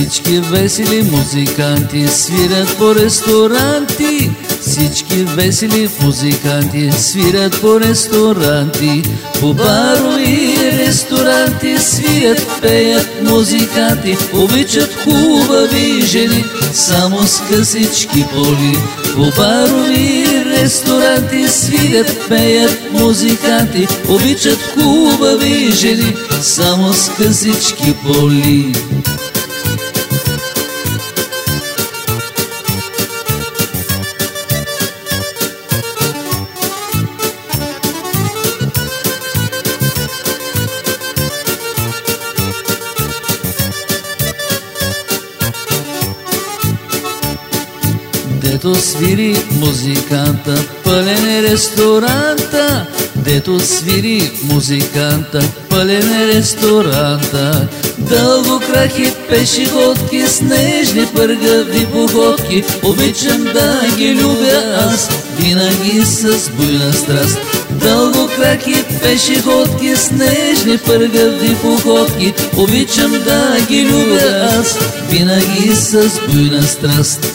Всички весели музиканти свирят по ресторанти. Всички весели музиканти свирят по ресторанти. По барове и ресторанти свирят, пеят музиканти. Обичат хубави жени, само с късички поли. По барове и ресторанти свирят, пеят музиканти. Обичат хубави жени, само с късички поли. Дето свири музиканта, пълен е ресторанта. Дето свири музиканта, пълен е ресторанта. Дълго крахи пешеходки с нежни пъргави походки. Обичам да ги любя аз, винаги с буйна страст. Дълго краки пешеходки с нежни пъргави походки. Обичам да ги любя аз, винаги с буйна страст.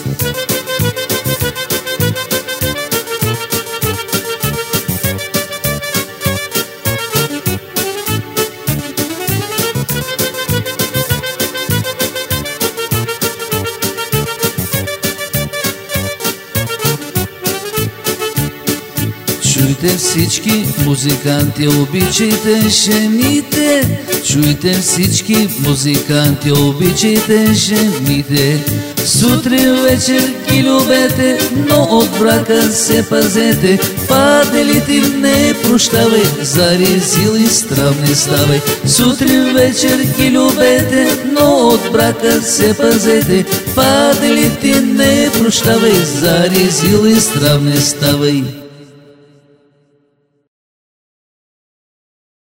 Чуйте всички музиканти, обичайте жените. Чуйте всички музиканти, обичайте жените. Сутрин вечер ги любете, но от брака се пазете. Паделите не прощавай, зари сили странни ставай. Сутрин вечер ги любете, но от брака се пазете. Паделите не прощавай, зари сили странни ставай.